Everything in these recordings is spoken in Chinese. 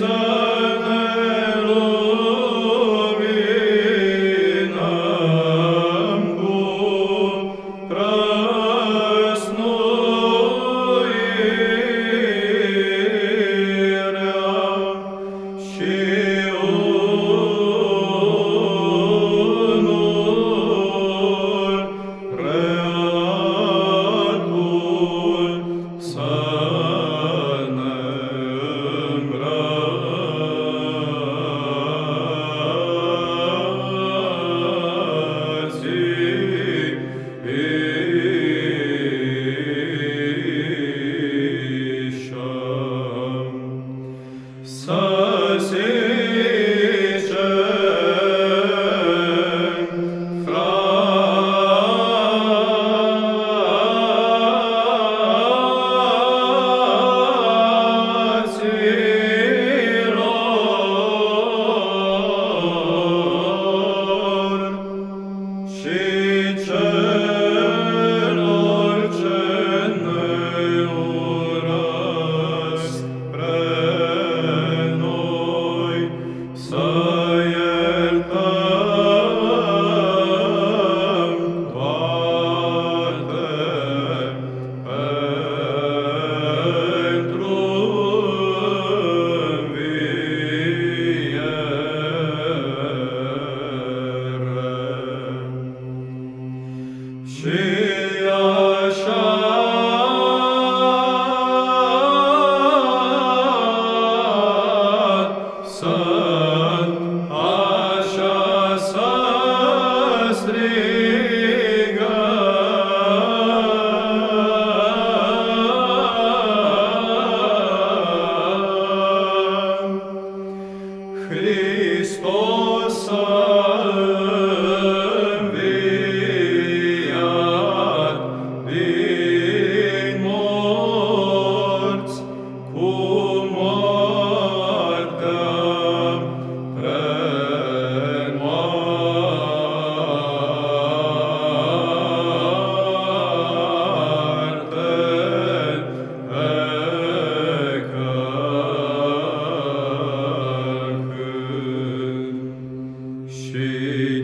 Jesus.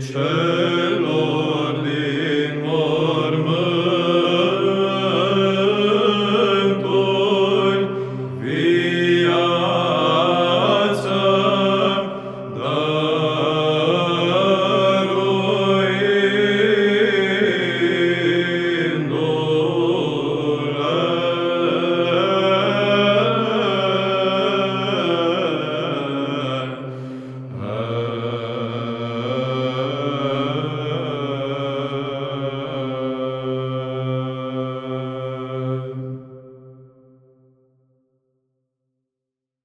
臣